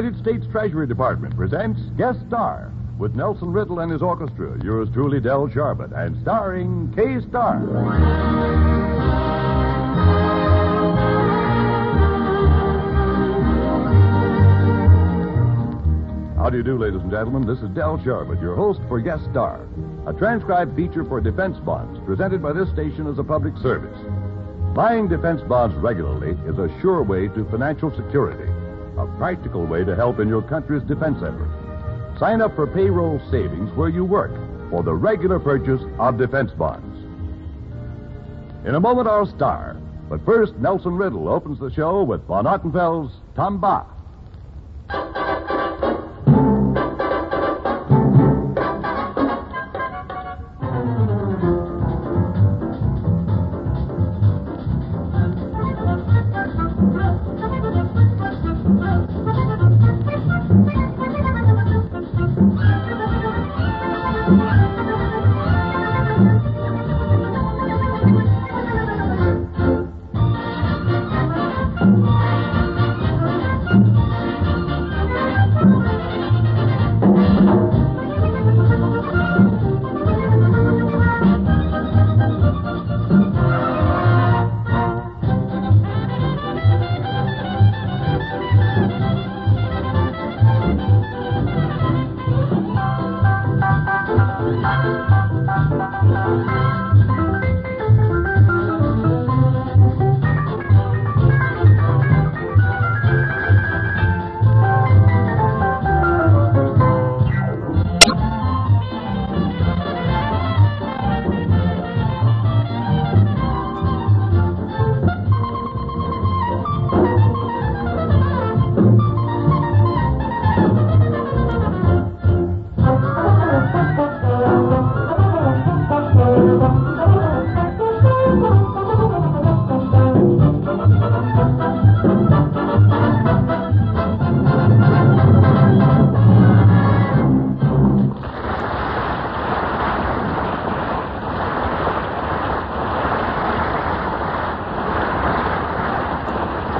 United States Treasury Department presents Guest Star with Nelson Riddle and his orchestra, yours truly, Del Sharbutt, and starring Kay Starr. How do you do, ladies and gentlemen? This is Del Sharbutt, your host for Guest Star, a transcribed feature for defense bonds presented by this station as a public service. Buying defense bonds regularly is a sure way to financial security, a practical way to help in your country's defense effort. Sign up for payroll savings where you work for the regular purchase of defense bonds. In a moment, our star. But first, Nelson Riddle opens the show with Von Ottenfeld's Tamba.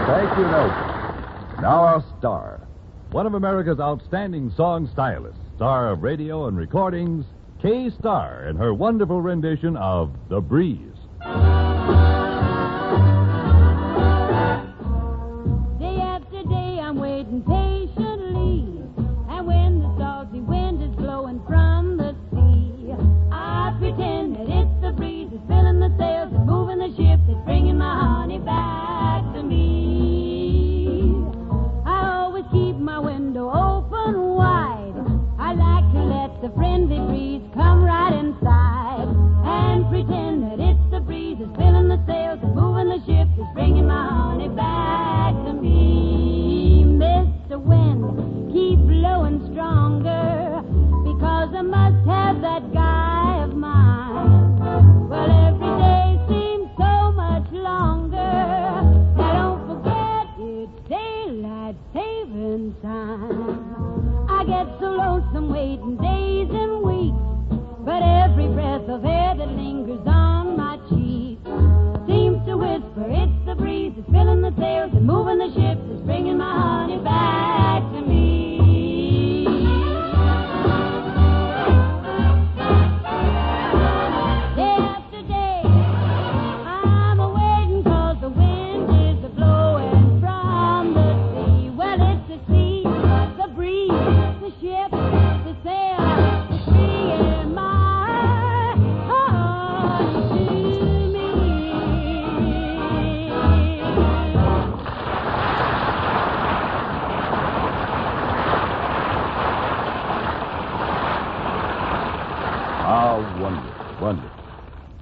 Thank you. Now our star. One of America's outstanding song stylists, star of radio and recordings, Kay Starr, in her wonderful rendition of The Breeze.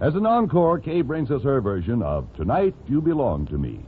As an encore, Kay brings us her version of Tonight You Belong to Me.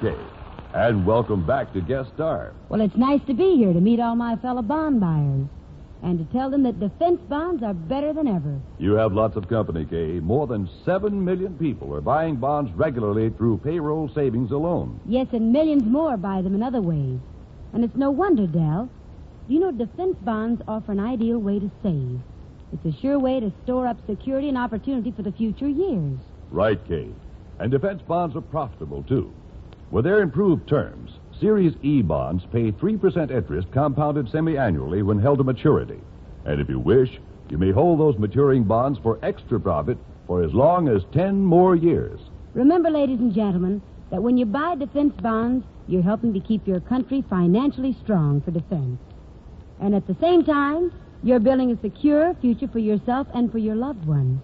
Kay. And welcome back to Guest Star. Well, it's nice to be here to meet all my fellow bond buyers and to tell them that defense bonds are better than ever. You have lots of company, Kay. More than seven million people are buying bonds regularly through payroll savings alone. Yes, and millions more buy them in other ways. And it's no wonder, Del. Do you know defense bonds offer an ideal way to save? It's a sure way to store up security and opportunity for the future years. Right, Kay. And defense bonds are profitable, too. With their improved terms, Series E bonds pay 3% interest compounded semi annually when held to maturity. And if you wish, you may hold those maturing bonds for extra profit for as long as 10 more years. Remember, ladies and gentlemen, that when you buy defense bonds, you're helping to keep your country financially strong for defense. And at the same time, you're building a secure future for yourself and for your loved ones.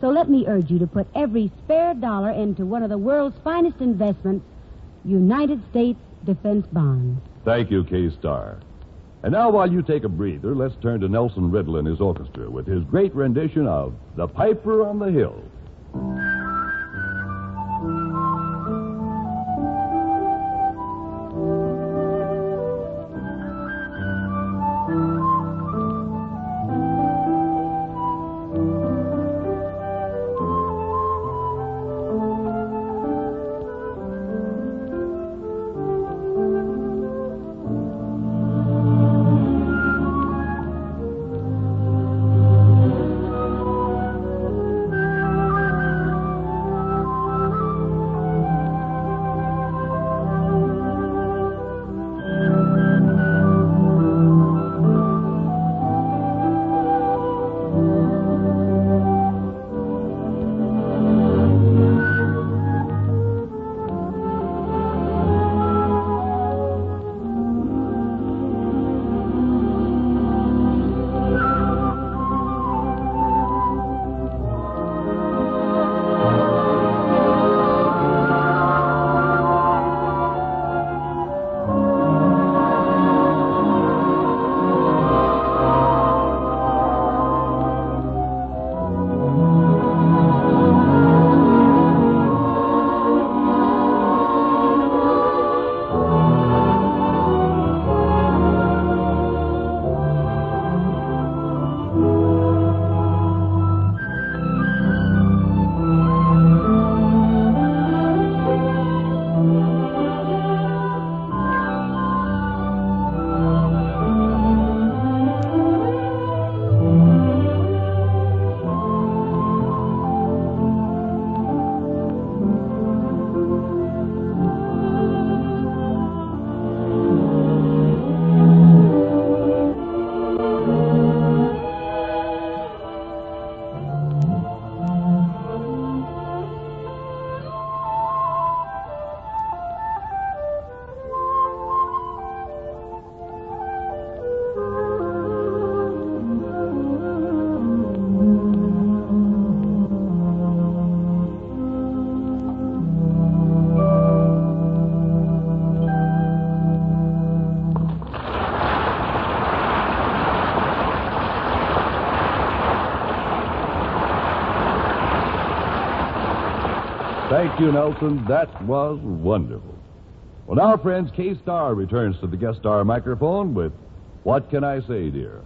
So let me urge you to put every spare dollar into one of the world's finest investments, United States defense bonds. Thank you, Kay Starr. And now, while you take a breather, let's turn to Nelson Riddle and his orchestra with his great rendition of The Piper on the Hill. Thank you, Nelson. That was wonderful. Well, now, friends, Kay Starr returns to the guest star microphone with What Can I Say, Dear?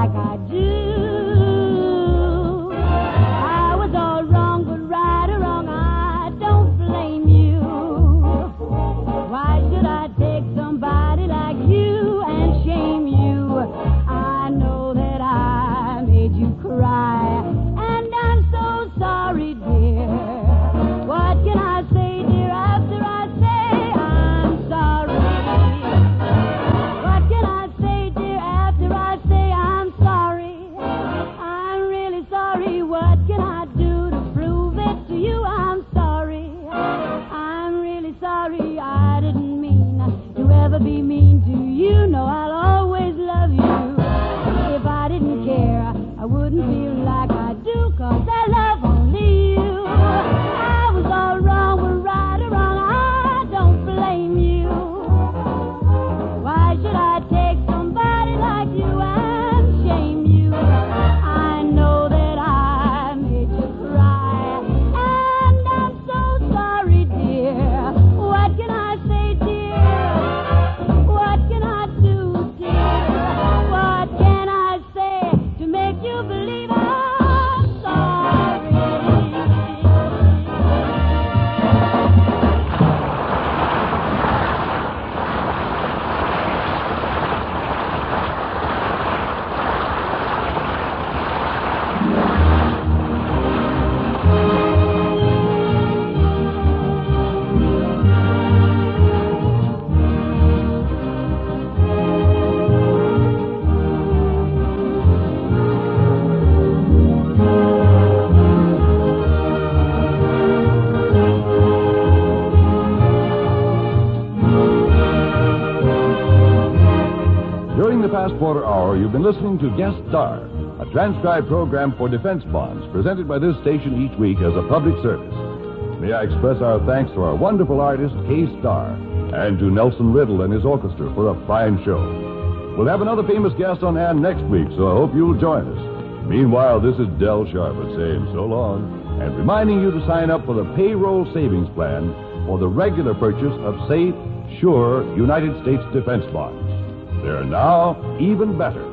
Agadinho. To Guest Star, a transcribed program for defense bonds presented by this station each week as a public service. May I express our thanks to our wonderful artist, Kay Starr, and to Nelson Riddle and his orchestra for a fine show. We'll have another famous guest on hand next week, so I hope you'll join us. Meanwhile, this is Del Sharbutt saying so long and reminding you to sign up for the payroll savings plan for the regular purchase of safe, sure United States defense bonds. They're now even better